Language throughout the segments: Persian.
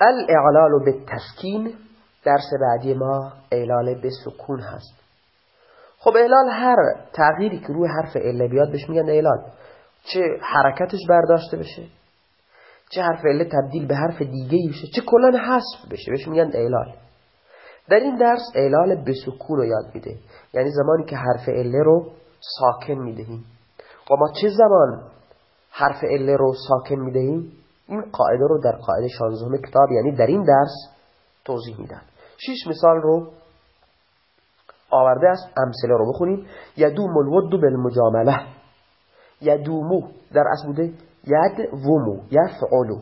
الاعلال به تسکین درس بعدی ما اعلال به سکون هست. خب اعلال هر تغییری که روی حرف اله بیاد بهش میگن اعلال. چه حرکتش برداشته بشه چه حرف اله تبدیل به حرف دیگه بشه چه کلان حذف بشه بهش میگن اعلال. در این درس اعلال به سکون رو یاد میده. یعنی زمانی که حرف اله رو ساکن می‌دهیم. و خب ما چه زمان حرف اله رو ساکن می‌دهیم؟ این قاعده رو در قاعده 16 کتاب یعنی در این درس توضیح میدن. شش مثال رو آورده است امثله رو بخونیم. یدوم الود بالمجامله. یدومو در اصل بوده ید ومو یفعلو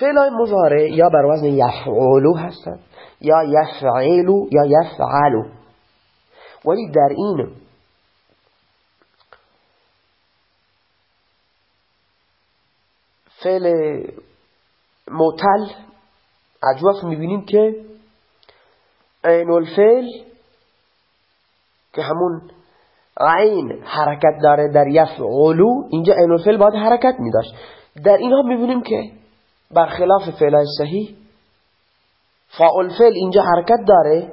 فعل مضارع یا بر وزن یفعلو هستند یا یفعلو یا یفعلو ولی در این فعل موتل عجوف می‌بینیم که عین الفعل که همون عین حرکت داره در یفعلو اینجا عین الفعل باید حرکت میداشت. در اینها می‌بینیم که برخلاف فعل صحیح فاعل فعل اینجا حرکت داره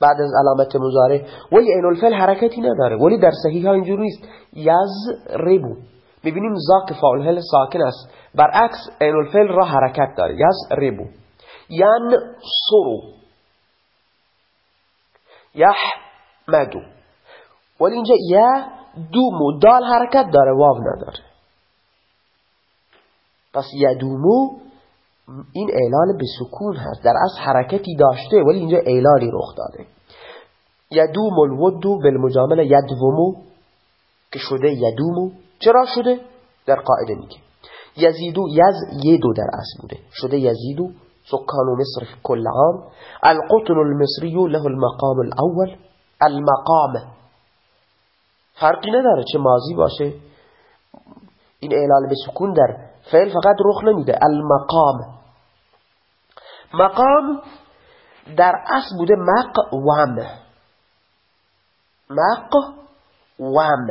بعد از علامت مزاره ولی عین الفعل حرکتی نداره. ولی در صحیح ها اینجور نیست. یزربو. می‌بینیم زاک فاعل ساکن است. برعکس عین الفعل را حرکت داره. یزربو ین سرو. یحمدو. ولی اینجا یا دومو. دال حرکت داره واو نداره. پس یدومو این اعلال به سکون هست. در از حرکتی داشته ولی اینجا اعلالی رخ داده. یدوم الودو بالمجامله. یدومو. که شده یدومو. چرا شده؟ در قاعده میگه. یزیدو یز یدو در اصل بوده. شده یزیدو سکان مصر كل عام. القطن المصري له المقام الاول. المقام. فرقی نداره چه ماضی باشه. این اعلال به سکون در فعل فقط رخ نمیده. المقام. مقام در اصل بوده مقوم مقوم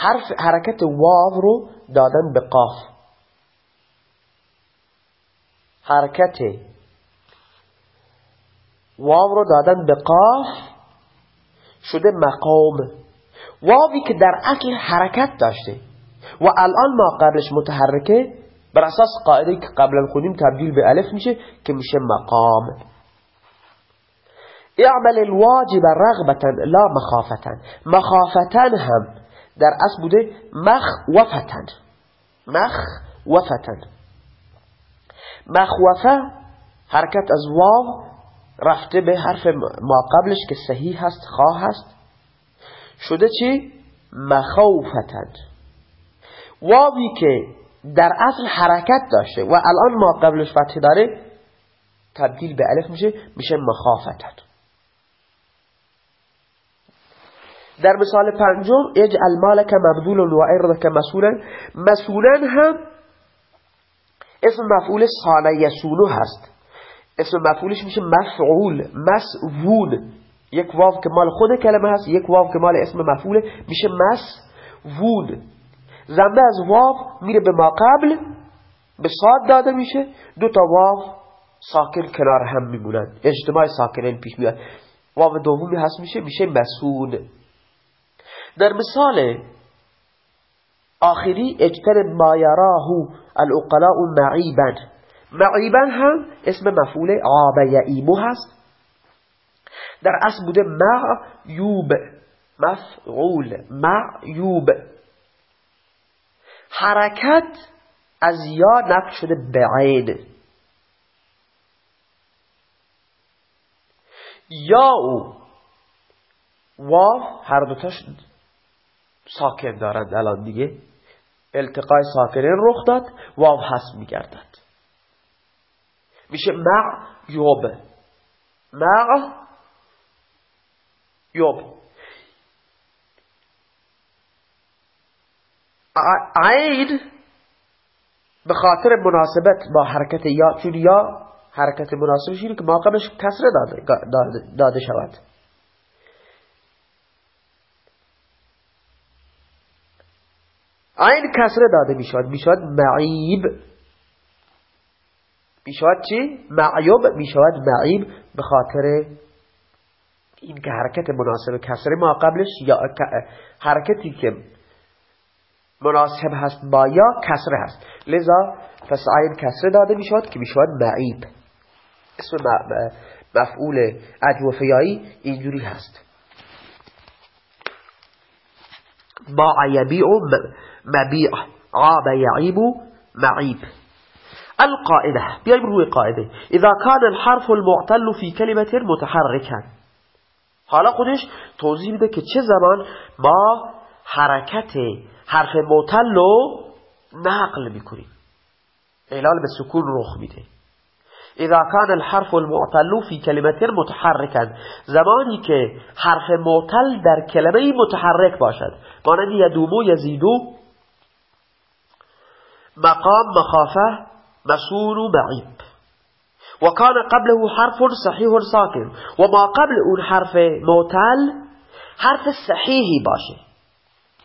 حرف حرکت واو رو دادن به قاف. حرکت واو رو دادن به قاف شده مقام. واوی که در اصل حرکت داشته و الان ما قبلش متحرکه بر اساس قاعده که قبلا خونیم تبدیل به الف میشه که میشه مقام. اعمل الواجب رغبتا لا مخافتا. مخافتا هم در اصل بوده مخوفتا مخوفتا مخوفه حرکت از واو رفته به حرف ما قبلش که صحیح هست خواه هست. شده چی؟ مخوفتن. واوی که در اصل حرکت داشته و الان ما قبلش فتح داره تبدیل به الف میشه میشه مخافتن. در مثال پنجم اجعل مالک مبذول و عرضک مسئولا. مسئولا هم اسم مفعول سانه یسونو هست. اسم مفعولش میشه مفعول مسعون یک واو که مال خود کلمه هست یک واو که مال اسم مفعول میشه مسعون زنده از واو میره به ما قبل به صاد داده میشه. دو تا واو ساکن کنار هم میمونن. اجتماع ساکنین پیش میاد. واو دومی هست میشه میشه مسون در مثال آخری اجتر ما یراهو الاقلاء معیبا معیبا هم اسم مفعول عاب یعیبو هست. در اصل بوده معیوب مفعول معیوب. حرکت از یا نقل شده به عین یا او واو هر دوتاش ساکن دارند الان دیگه. التقای ساکنین رخ داد واو حس میگردد میشه مع یوب. مع یوب. عین به خاطر مناسبت با حرکت یا چون یا حرکت مناسبش اینه که ما قبلش کسره داده, داده شود. عین کسره داده می شود می شود معیب. می‌شود چی؟ معیوب. می‌شود معیب به خاطر این که حرکت مناسب کسره ما قبلش یا حرکتی که مناسب هست با یا کسره هست. لذا پس عین کسره داده می‌شود که می‌شود معیب. اسم مفعول اجوفیایی اینجوری هست. باع مبیع عاب یعیب معیب القاعدة. بیایم روی قاعده اذا كان الحرف المعتل في كلمة متحركا. حالا خودش توضیح میده که چه زمان ما حرکت حرف معتل رو نقل می‌کنیم. اعلال به سکون رخ میده. إذا كان الحرف المعتل في كلمة متحركا زمانی که حرف معتل در کلمه متحرک باشد. مانند یدومو یزیدو مقام مخافه مسون و بعید. و کان قبله حرف صحیح ساکن. و ما قبل اون حرف معتل حرف صحیحی باشه.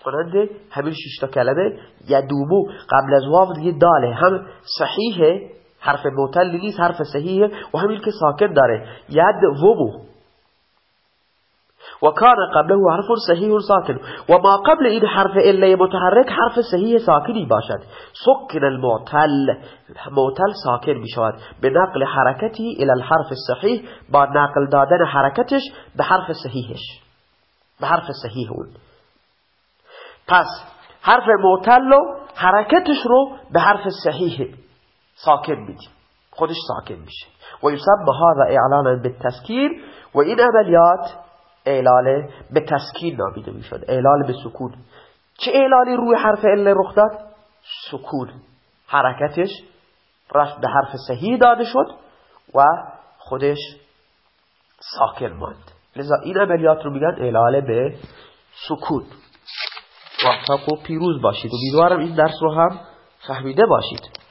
کننده همین ششتا کلمه یدومو قبل از واو دیگه داله. هم صحیحه حرف معتل نیست حرف صحیحه و همین که ساکن داره. ید ومو وكان قبله حرف صحيح ساكن وما قبل این حرف الا متحرك حرف صحیح ساکنی باشد. سکن المعتل معتل ساکن می شود. به نقل حرکتی إلى الحرف الصحيح با نقل دادن حرکتش به حرف صحیحش. به حرف صحیح اون. پس حرف معتل و حرکتش رو به حرف صحیح ساکن میدیم خودش ساکن میشه. و یسمى هذا اعلانا بالتسکیر و این عملیات اعلال به تسکین نامیده می‌شد. اعلال به سکون. چه اعلالی روی حرف ال رخ داد؟ سکون. حرکتش رفت به حرف صحیح داده شد و خودش ساکن ماند. لذا این عملیات رو میگن اعلال به سکون. و پیروز باشید. و بیدوارم این درس رو هم فهمیده باشید.